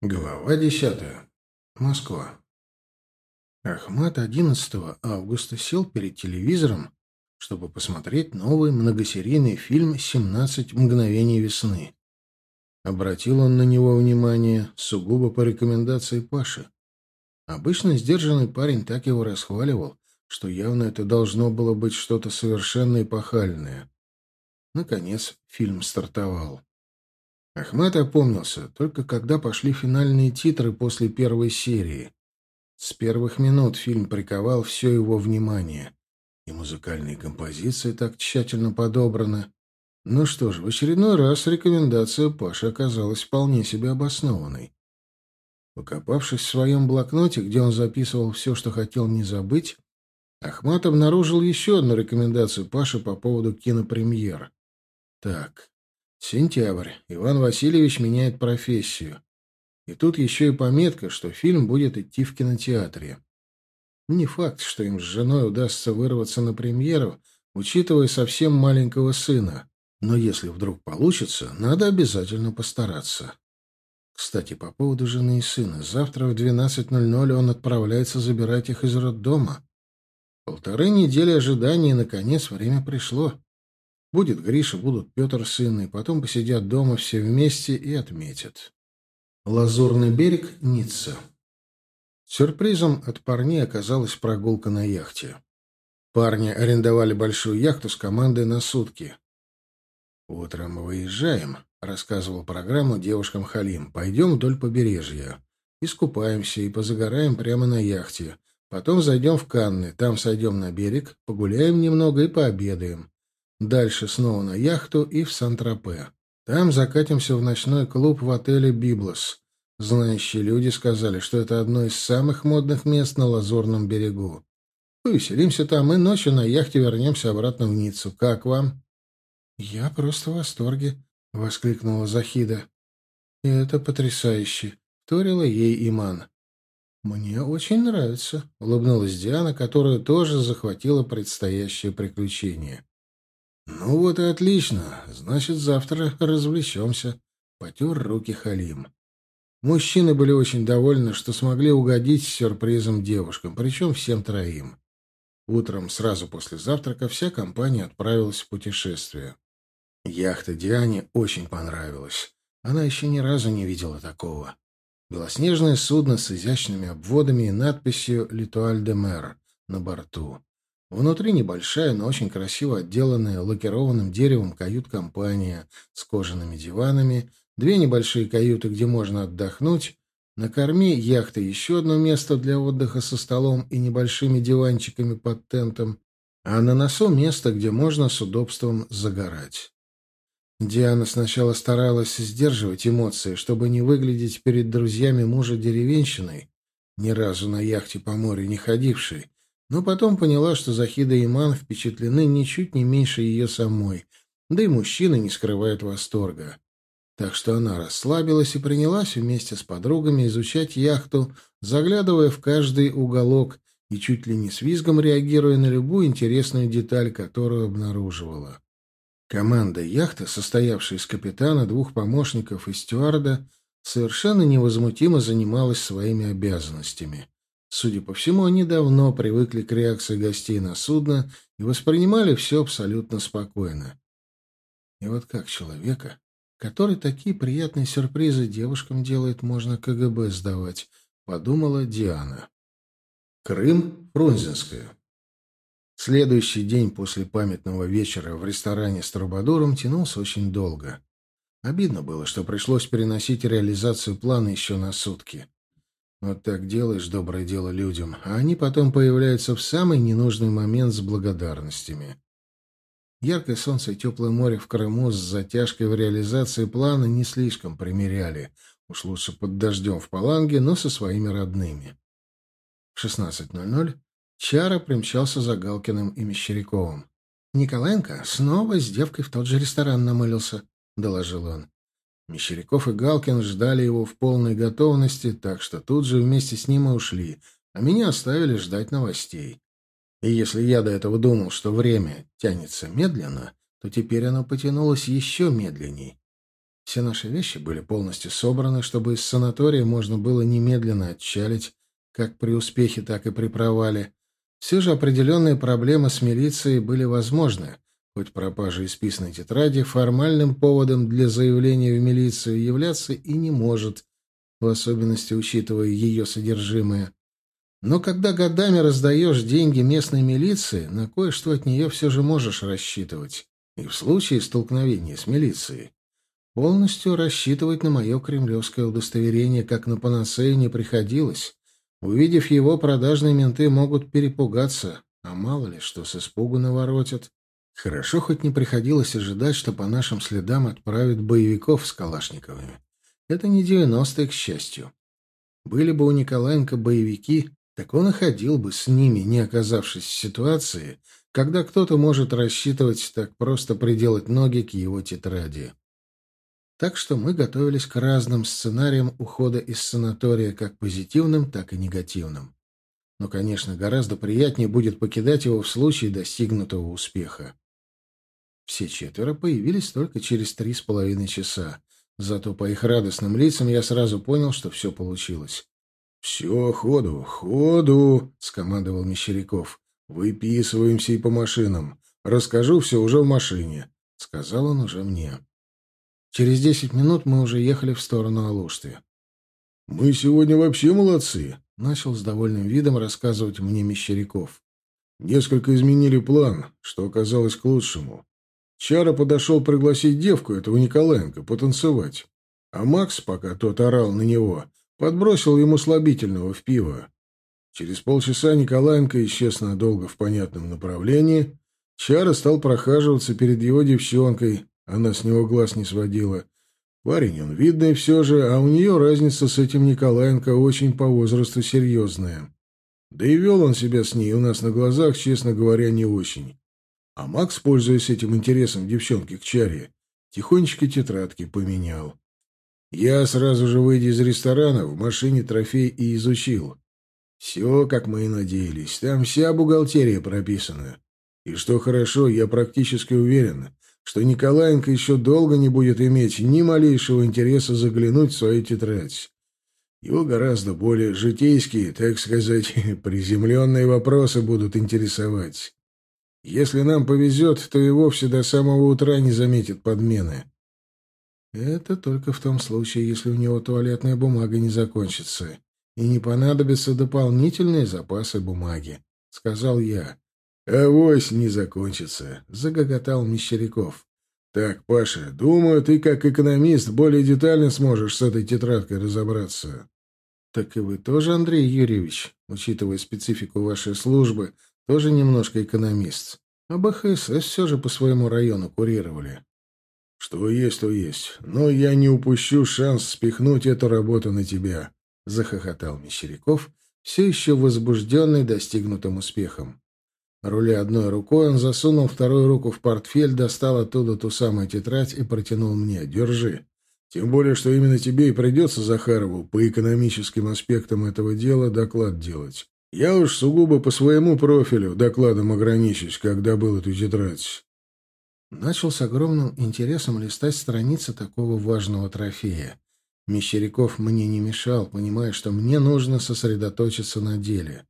Глава десятая. Москва. Ахмат 11 августа сел перед телевизором, чтобы посмотреть новый многосерийный фильм «17 мгновений весны». Обратил он на него внимание сугубо по рекомендации Паши. Обычно сдержанный парень так его расхваливал, что явно это должно было быть что-то совершенно эпохальное. Наконец фильм стартовал. Ахмат опомнился, только когда пошли финальные титры после первой серии. С первых минут фильм приковал все его внимание. И музыкальные композиции так тщательно подобраны. Ну что ж, в очередной раз рекомендация Паши оказалась вполне себе обоснованной. Покопавшись в своем блокноте, где он записывал все, что хотел не забыть, Ахмат обнаружил еще одну рекомендацию Паши по поводу кинопремьер. Так, Сентябрь. Иван Васильевич меняет профессию. И тут еще и пометка, что фильм будет идти в кинотеатре. Не факт, что им с женой удастся вырваться на премьеру, учитывая совсем маленького сына. Но если вдруг получится, надо обязательно постараться. Кстати, по поводу жены и сына. Завтра в 12.00 он отправляется забирать их из роддома. Полторы недели ожидания, и, наконец, время пришло. Будет Гриша, будут Петр сын, и потом посидят дома все вместе и отметят. Лазурный берег, Ницца. Сюрпризом от парней оказалась прогулка на яхте. Парни арендовали большую яхту с командой на сутки. «Утром выезжаем», — рассказывал программу девушкам Халим. «Пойдем вдоль побережья. Искупаемся и позагораем прямо на яхте. Потом зайдем в Канны, там сойдем на берег, погуляем немного и пообедаем. Дальше снова на яхту и в Сан-Тропе. Там закатимся в ночной клуб в отеле «Библос». Знающие люди сказали, что это одно из самых модных мест на Лазурном берегу. Повеселимся там и ночью на яхте вернемся обратно в Ниццу. Как вам? — Я просто в восторге, — воскликнула Захида. — Это потрясающе, — вторила ей Иман. — Мне очень нравится, — улыбнулась Диана, которую тоже захватило предстоящее приключение. «Ну вот и отлично. Значит, завтра развлечемся», — потер руки Халим. Мужчины были очень довольны, что смогли угодить сюрпризом девушкам, причем всем троим. Утром, сразу после завтрака, вся компания отправилась в путешествие. Яхта Диане очень понравилась. Она еще ни разу не видела такого. Белоснежное судно с изящными обводами и надписью «Литуаль де Мэр» на борту. Внутри небольшая, но очень красиво отделанная лакированным деревом кают-компания с кожаными диванами, две небольшие каюты, где можно отдохнуть, на корме яхты еще одно место для отдыха со столом и небольшими диванчиками под тентом, а на носу место, где можно с удобством загорать. Диана сначала старалась сдерживать эмоции, чтобы не выглядеть перед друзьями мужа деревенщиной, ни разу на яхте по морю не ходившей, но потом поняла, что Захида и Иман впечатлены ничуть не меньше ее самой, да и мужчины не скрывают восторга. Так что она расслабилась и принялась вместе с подругами изучать яхту, заглядывая в каждый уголок и чуть ли не с визгом реагируя на любую интересную деталь, которую обнаруживала. Команда яхты, состоявшая из капитана, двух помощников и стюарда, совершенно невозмутимо занималась своими обязанностями. Судя по всему, они давно привыкли к реакции гостей на судно и воспринимали все абсолютно спокойно. И вот как человека, который такие приятные сюрпризы девушкам делает, можно КГБ сдавать, подумала Диана. Крым, Фрунзенская. Следующий день после памятного вечера в ресторане с Трубадуром тянулся очень долго. Обидно было, что пришлось переносить реализацию плана еще на сутки. Вот так делаешь доброе дело людям, а они потом появляются в самый ненужный момент с благодарностями. Яркое солнце и теплое море в Крыму с затяжкой в реализации плана не слишком примеряли. Уж лучше под дождем в Паланге, но со своими родными. В 16.00 Чара примчался за Галкиным и Мещеряковым. «Николаенко снова с девкой в тот же ресторан намылился», — доложил он. Мещеряков и Галкин ждали его в полной готовности, так что тут же вместе с ним и ушли, а меня оставили ждать новостей. И если я до этого думал, что время тянется медленно, то теперь оно потянулось еще медленней. Все наши вещи были полностью собраны, чтобы из санатория можно было немедленно отчалить, как при успехе, так и при провале. Все же определенные проблемы с милицией были возможны, хоть пропажа исписанной тетради формальным поводом для заявления в милицию являться и не может, в особенности учитывая ее содержимое. Но когда годами раздаешь деньги местной милиции, на кое-что от нее все же можешь рассчитывать. И в случае столкновения с милицией Полностью рассчитывать на мое кремлевское удостоверение как на панацею не приходилось. Увидев его, продажные менты могут перепугаться, а мало ли что с испугу наворотят. Хорошо хоть не приходилось ожидать, что по нашим следам отправят боевиков с Калашниковыми. Это не девяностые, к счастью. Были бы у Николаенко боевики, так он и ходил бы с ними, не оказавшись в ситуации, когда кто-то может рассчитывать так просто приделать ноги к его тетради. Так что мы готовились к разным сценариям ухода из санатория, как позитивным, так и негативным. Но, конечно, гораздо приятнее будет покидать его в случае достигнутого успеха. Все четверо появились только через три с половиной часа. Зато по их радостным лицам я сразу понял, что все получилось. — Все, ходу, ходу! — скомандовал Мещеряков. — Выписываемся и по машинам. Расскажу все уже в машине, — сказал он уже мне. Через десять минут мы уже ехали в сторону Алушты. «Мы сегодня вообще молодцы», — начал с довольным видом рассказывать мне Мещеряков. «Несколько изменили план, что оказалось к лучшему. Чара подошел пригласить девку этого Николаенко потанцевать. А Макс, пока тот орал на него, подбросил ему слабительного в пиво. Через полчаса Николаенко исчез надолго в понятном направлении. Чара стал прохаживаться перед его девчонкой, она с него глаз не сводила. Парень он видный все же, а у нее разница с этим Николаенко очень по возрасту серьезная. Да и вел он себя с ней у нас на глазах, честно говоря, не очень. А Макс, пользуясь этим интересом девчонки к чаре, тихонечко тетрадки поменял. Я сразу же, выйдя из ресторана, в машине трофей и изучил. Все, как мы и надеялись. Там вся бухгалтерия прописана. И что хорошо, я практически уверен, что Николаенко еще долго не будет иметь ни малейшего интереса заглянуть в свою тетрадь. Его гораздо более житейские, так сказать, приземленные вопросы будут интересовать. Если нам повезет, то и вовсе до самого утра не заметит подмены. Это только в том случае, если у него туалетная бумага не закончится и не понадобятся дополнительные запасы бумаги, — сказал я. «Авось не закончится», — загоготал Мещеряков. «Так, Паша, думаю, ты как экономист более детально сможешь с этой тетрадкой разобраться». «Так и вы тоже, Андрей Юрьевич, учитывая специфику вашей службы, тоже немножко экономист. А БХСС все же по своему району курировали». «Что есть, то есть. Но я не упущу шанс спихнуть эту работу на тебя», — захохотал Мещеряков, все еще возбужденный достигнутым успехом. Руля одной рукой, он засунул вторую руку в портфель, достал оттуда ту самую тетрадь и протянул мне. «Держи. Тем более, что именно тебе и придется, Захарову, по экономическим аспектам этого дела доклад делать. Я уж сугубо по своему профилю докладом ограничусь, когда был эту тетрадь». Начал с огромным интересом листать страницы такого важного трофея. Мещеряков мне не мешал, понимая, что мне нужно сосредоточиться на деле.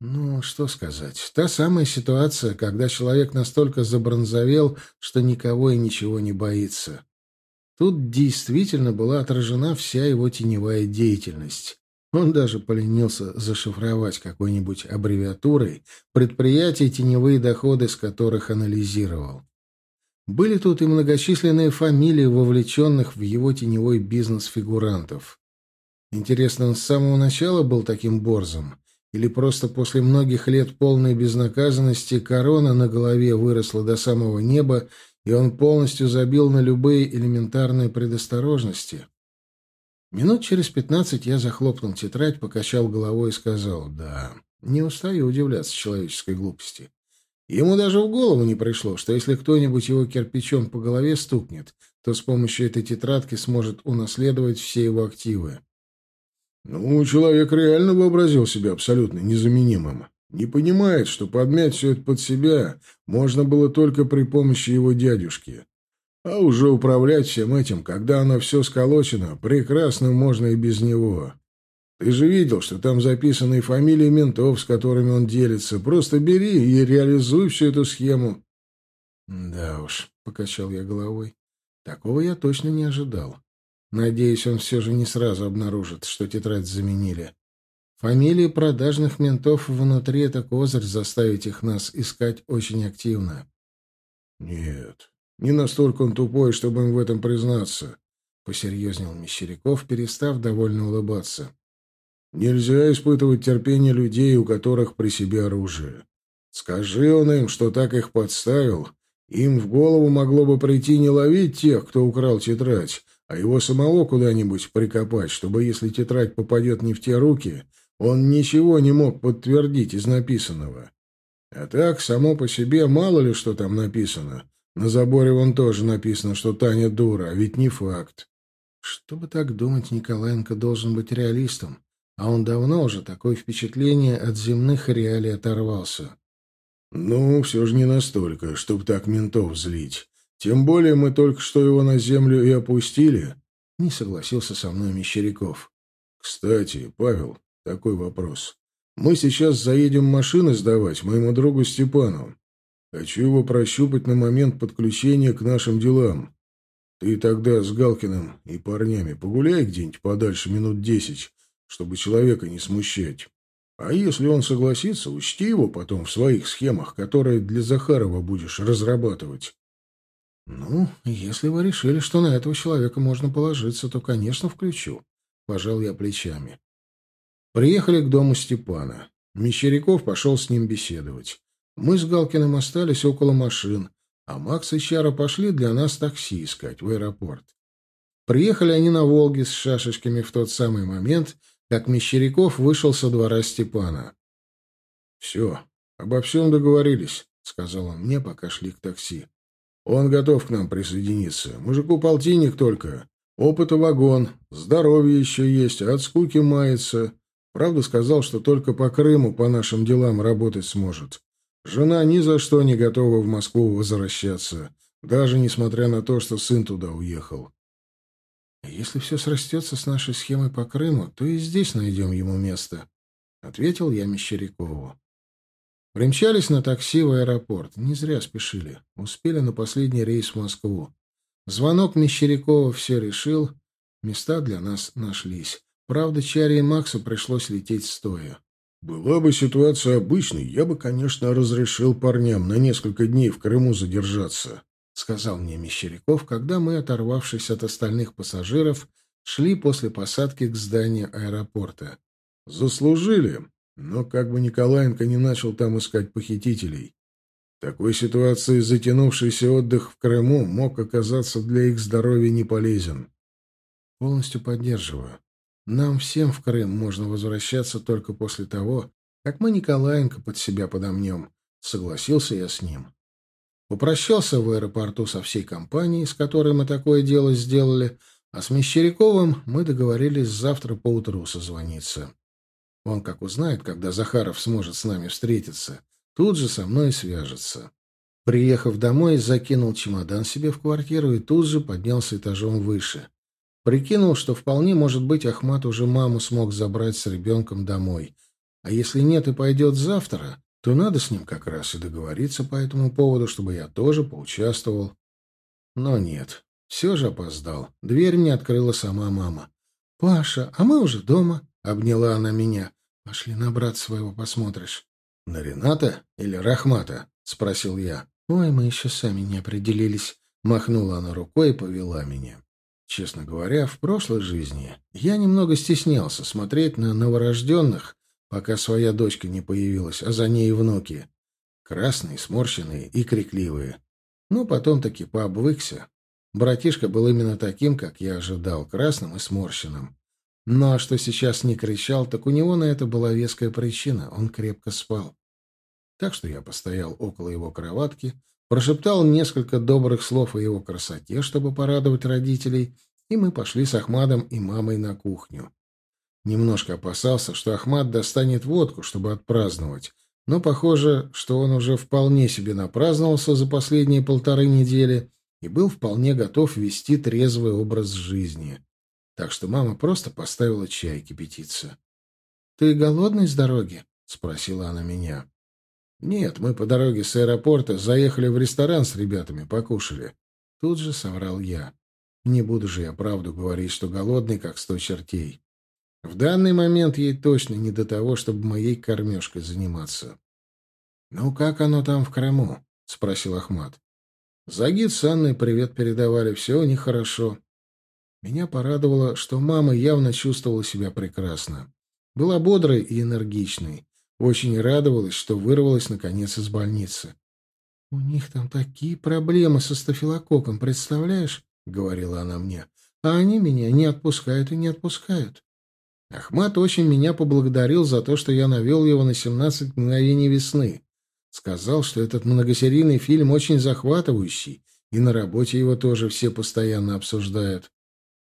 Ну, что сказать. Та самая ситуация, когда человек настолько забронзовел, что никого и ничего не боится. Тут действительно была отражена вся его теневая деятельность. Он даже поленился зашифровать какой-нибудь аббревиатурой предприятия, теневые доходы с которых анализировал. Были тут и многочисленные фамилии вовлеченных в его теневой бизнес фигурантов. Интересно, он с самого начала был таким борзом? Или просто после многих лет полной безнаказанности корона на голове выросла до самого неба, и он полностью забил на любые элементарные предосторожности? Минут через пятнадцать я захлопнул тетрадь, покачал головой и сказал, «Да, не устаю удивляться человеческой глупости». Ему даже в голову не пришло, что если кто-нибудь его кирпичом по голове стукнет, то с помощью этой тетрадки сможет унаследовать все его активы. Ну, человек реально вообразил себя абсолютно незаменимым. Не понимает, что подмять все это под себя можно было только при помощи его дядюшки. А уже управлять всем этим, когда оно все сколочено, прекрасно можно и без него. Ты же видел, что там записаны фамилии ментов, с которыми он делится. Просто бери и реализуй всю эту схему. Да уж, покачал я головой. Такого я точно не ожидал. Надеюсь, он все же не сразу обнаружит, что тетрадь заменили. Фамилии продажных ментов внутри — это козырь заставить их нас искать очень активно. Нет, не настолько он тупой, чтобы им в этом признаться, — посерьезнел Мещеряков, перестав довольно улыбаться. Нельзя испытывать терпение людей, у которых при себе оружие. Скажи он им, что так их подставил, им в голову могло бы прийти не ловить тех, кто украл тетрадь, а его самого куда-нибудь прикопать, чтобы, если тетрадь попадет не в те руки, он ничего не мог подтвердить из написанного. А так, само по себе, мало ли что там написано. На заборе вон тоже написано, что Таня дура, а ведь не факт. Чтобы так думать, Николаенко должен быть реалистом, а он давно уже такое впечатление от земных реалий оторвался. Ну, все же не настолько, чтобы так ментов злить. Тем более мы только что его на землю и опустили. Не согласился со мной Мещеряков. Кстати, Павел, такой вопрос. Мы сейчас заедем машины сдавать моему другу Степану. Хочу его прощупать на момент подключения к нашим делам. Ты тогда с Галкиным и парнями погуляй где-нибудь подальше минут десять, чтобы человека не смущать. А если он согласится, учти его потом в своих схемах, которые для Захарова будешь разрабатывать. Ну, если вы решили, что на этого человека можно положиться, то, конечно, включу. Пожал я плечами. Приехали к дому Степана. Мещеряков пошел с ним беседовать. Мы с Галкиным остались около машин, а Макс и Чара пошли для нас такси искать в аэропорт. Приехали они на «Волге» с шашечками в тот самый момент, как Мещеряков вышел со двора Степана. «Все, обо всем договорились», — сказал он мне, пока шли к такси. «Он готов к нам присоединиться. Мужику полтинник только. Опыта вагон, здоровье еще есть, а от скуки мается. Правда, сказал, что только по Крыму по нашим делам работать сможет. Жена ни за что не готова в Москву возвращаться, даже несмотря на то, что сын туда уехал. «Если все срастется с нашей схемой по Крыму, то и здесь найдем ему место», — ответил я Мещерякову. Примчались на такси в аэропорт. Не зря спешили. Успели на последний рейс в Москву. Звонок Мещерякова все решил. Места для нас нашлись. Правда, Чаре и Максу пришлось лететь стоя. Была бы ситуация обычной, я бы, конечно, разрешил парням на несколько дней в Крыму задержаться, — сказал мне Мещеряков, когда мы, оторвавшись от остальных пассажиров, шли после посадки к зданию аэропорта. Заслужили, но как бы Николаенко не начал там искать похитителей. В такой ситуации затянувшийся отдых в Крыму мог оказаться для их здоровья не полезен. Полностью поддерживаю. Нам всем в Крым можно возвращаться только после того, как мы Николаенко под себя подомнем. Согласился я с ним. Попрощался в аэропорту со всей компанией, с которой мы такое дело сделали, а с Мещеряковым мы договорились завтра поутру созвониться. Он, как узнает, когда Захаров сможет с нами встретиться, тут же со мной свяжется. Приехав домой, закинул чемодан себе в квартиру и тут же поднялся этажом выше. Прикинул, что вполне может быть Ахмат уже маму смог забрать с ребенком домой. А если нет и пойдет завтра, то надо с ним как раз и договориться по этому поводу, чтобы я тоже поучаствовал. Но нет, все же опоздал. Дверь мне открыла сама мама. «Паша, а мы уже дома», — обняла она меня. «Пошли на брат своего посмотришь». «На Рената или Рахмата?» — спросил я. «Ой, мы еще сами не определились», — махнула она рукой и повела меня. Честно говоря, в прошлой жизни я немного стеснялся смотреть на новорожденных, пока своя дочка не появилась, а за ней и внуки. Красные, сморщенные и крикливые. Но потом таки пообвыкся. Братишка был именно таким, как я ожидал, красным и сморщенным. Ну а что сейчас не кричал, так у него на это была веская причина. Он крепко спал. Так что я постоял около его кроватки, прошептал несколько добрых слов о его красоте, чтобы порадовать родителей, и мы пошли с Ахмадом и мамой на кухню. Немножко опасался, что Ахмад достанет водку, чтобы отпраздновать, но похоже, что он уже вполне себе напраздновался за последние полторы недели и был вполне готов вести трезвый образ жизни. Так что мама просто поставила чай кипятиться. — Ты голодный с дороги? — спросила она меня. — Нет, мы по дороге с аэропорта заехали в ресторан с ребятами, покушали. Тут же соврал я. Не буду же я правду говорить, что голодный, как сто чертей. В данный момент ей точно не до того, чтобы моей кормежкой заниматься. — Ну, как оно там в Крыму? — спросил Ахмат. Загид с Анной привет передавали, все у них хорошо. Меня порадовало, что мама явно чувствовала себя прекрасно. Была бодрой и энергичной. Очень радовалась, что вырвалась, наконец, из больницы. — У них там такие проблемы со стафилококком, представляешь? — говорила она мне. — А они меня не отпускают и не отпускают. Ахмат очень меня поблагодарил за то, что я навел его на «17 мгновений весны». Сказал, что этот многосерийный фильм очень захватывающий, и на работе его тоже все постоянно обсуждают.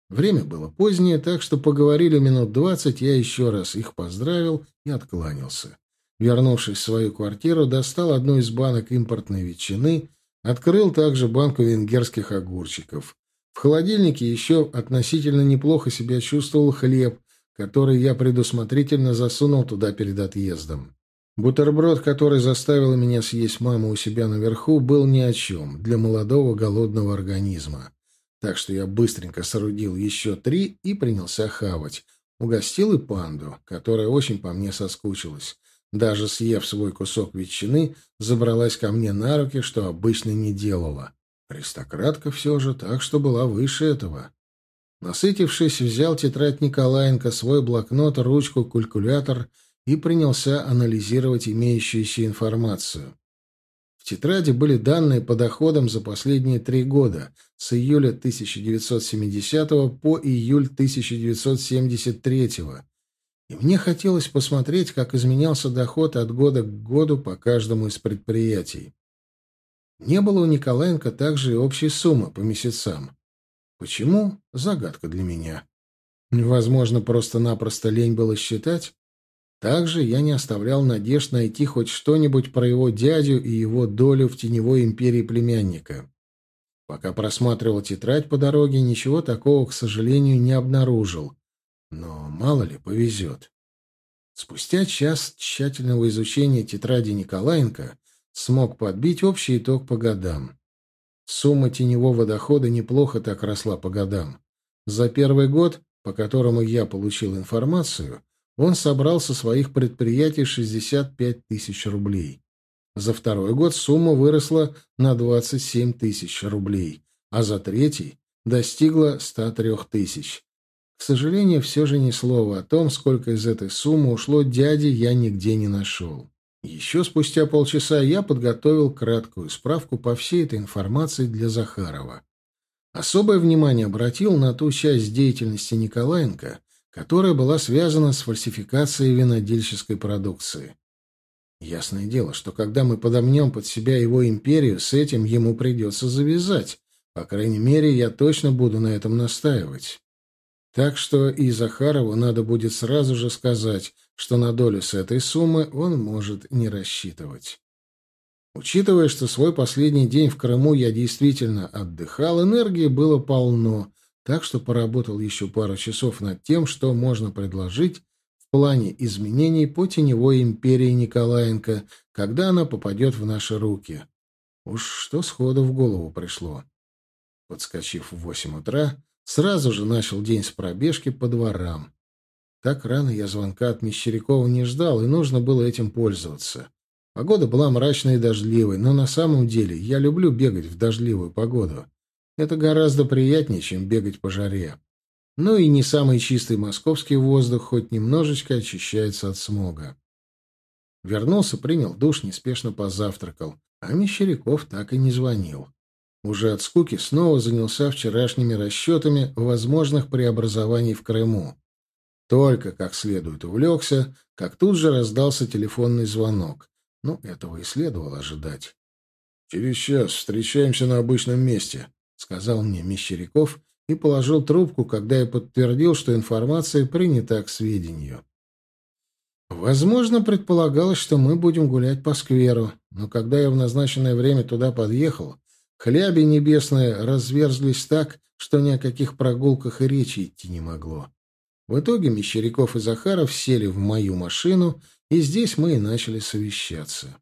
Время было позднее, так что поговорили минут двадцать, я еще раз их поздравил и откланялся. Вернувшись в свою квартиру, достал одну из банок импортной ветчины, открыл также банку венгерских огурчиков. В холодильнике еще относительно неплохо себя чувствовал хлеб, который я предусмотрительно засунул туда перед отъездом. Бутерброд, который заставила меня съесть мама у себя наверху, был ни о чем для молодого голодного организма. Так что я быстренько соорудил еще три и принялся хавать. Угостил и панду, которая очень по мне соскучилась. Даже съев свой кусок ветчины, забралась ко мне на руки, что обычно не делала. Аристократка все же, так что была выше этого. Насытившись, взял тетрадь Николаенко, свой блокнот, ручку, калькулятор — и принялся анализировать имеющуюся информацию. В тетради были данные по доходам за последние три года, с июля 1970 по июль 1973 и мне хотелось посмотреть, как изменялся доход от года к году по каждому из предприятий. Не было у Николаенко также и общей суммы по месяцам. Почему? Загадка для меня. Возможно, просто-напросто лень было считать? Также я не оставлял надежд найти хоть что-нибудь про его дядю и его долю в теневой империи племянника. Пока просматривал тетрадь по дороге, ничего такого, к сожалению, не обнаружил. Но мало ли, повезет. Спустя час тщательного изучения тетради Николаенко смог подбить общий итог по годам. Сумма теневого дохода неплохо так росла по годам. За первый год, по которому я получил информацию, он собрал со своих предприятий 65 тысяч рублей. За второй год сумма выросла на 27 тысяч рублей, а за третий достигла 103 тысяч. К сожалению, все же ни слова о том, сколько из этой суммы ушло дяде, я нигде не нашел. Еще спустя полчаса я подготовил краткую справку по всей этой информации для Захарова. Особое внимание обратил на ту часть деятельности Николаенко, которая была связана с фальсификацией винодельческой продукции. Ясное дело, что когда мы подомнем под себя его империю, с этим ему придется завязать. По крайней мере, я точно буду на этом настаивать. Так что и Захарову надо будет сразу же сказать, что на долю с этой суммы он может не рассчитывать. Учитывая, что свой последний день в Крыму я действительно отдыхал, энергии было полно, так что поработал еще пару часов над тем, что можно предложить в плане изменений по теневой империи Николаенко, когда она попадет в наши руки. Уж что сходу в голову пришло. Подскочив в восемь утра, сразу же начал день с пробежки по дворам. Так рано я звонка от Мещерякова не ждал, и нужно было этим пользоваться. Погода была мрачной и дождливой, но на самом деле я люблю бегать в дождливую погоду. Это гораздо приятнее, чем бегать по жаре. Ну и не самый чистый московский воздух хоть немножечко очищается от смога. Вернулся, принял душ, неспешно позавтракал, а Мещеряков так и не звонил. Уже от скуки снова занялся вчерашними расчетами возможных преобразований в Крыму. Только как следует увлекся, как тут же раздался телефонный звонок. Ну, этого и следовало ожидать. «Через час встречаемся на обычном месте», сказал мне Мещеряков и положил трубку, когда я подтвердил, что информация принята к сведению. Возможно, предполагалось, что мы будем гулять по скверу, но когда я в назначенное время туда подъехал, Хляби небесные разверзлись так, что ни о каких прогулках и речи идти не могло. В итоге Мещеряков и Захаров сели в мою машину, и здесь мы и начали совещаться.